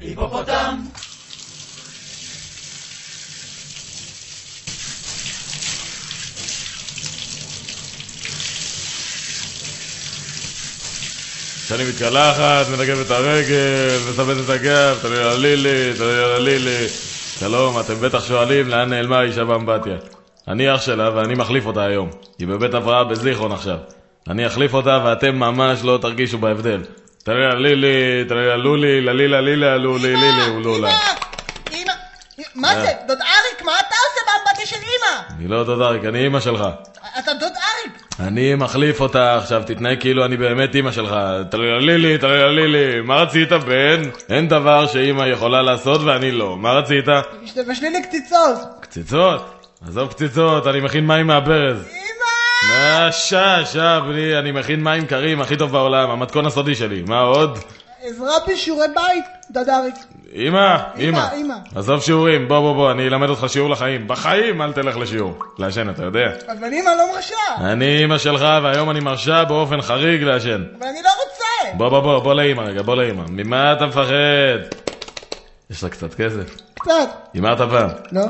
היפופוטם! כשאני מתקלחת, מנגב את הרגל, מסבד את הגב, תלוי על הלילי, תלוי על הלילי. שלום, אתם בטח שואלים לאן נעלמה האישה באמבטיה. אני אח שלה ואני מחליף אותה היום. היא בבית הבראה בזיכרון עכשיו. אני אחליף אותה ואתם ממש לא תרגישו בהבדל. על לילי, על לולי, ללילה לילה, לולי לילי, ולולה. אמא, אמא, מה זה? דוד אריק, מה אתה עושה באמבטיה של אמא? אני לא דוד אריק, אני אימא שלך. אתה דוד אריק. אני מחליף אותה עכשיו, תתנהג כאילו אני באמת אימא שלך. על לילי, על לילי. מה רצית, בן? אין דבר שאימא יכולה לעשות ואני לא. מה רצית? תבשלי לי קציצות. קציצות? עזוב קציצות, אני מכין מים מהברז. שעה, בני, אני מכין מים קרים הכי טוב בעולם, המתכון הסודי שלי. מה עוד? עזרה בשיעורי בית, דוד אריק. אמא, אמא. אמא. עזוב שיעורים, בוא בוא בוא, אני אלמד אותך שיעור לחיים. בחיים אל תלך לשיעור. לעשן, אתה יודע. אבל אמא לא מרשה. אני אמא שלך, והיום אני מרשה באופן חריג לעשן. אבל אני לא רוצה. בוא בוא בוא, בוא לאמא רגע, בוא לאמא. ממה אתה מפחד? יש לה קצת כסף. קצת. הימרת פעם. לא.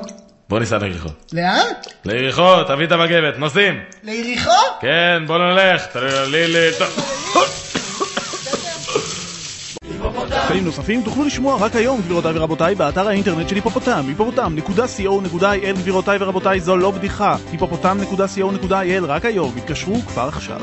בוא ניסע ליריחו. לאן? ליריחו, תביא את המגבת, נוסעים. ליריחו? כן, בוא נלך. תראי לי... תכנים נוספים תוכלו לשמוע רק היום, גבירותיי ורבותיי, באתר האינטרנט של היפופוטם, היפופוטם.co.il, גבירותיי ורבותיי, זו לא בדיחה, היפופוטם.co.il, רק היום, התקשרו כבר עכשיו.